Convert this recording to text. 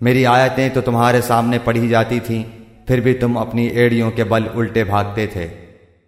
میری آیتیں تو تمہارے سامنے پڑھی جاتی تھیں، پھر بھی تم اپنی ایڑیوں کے بل الٹے بھاگتے تھے۔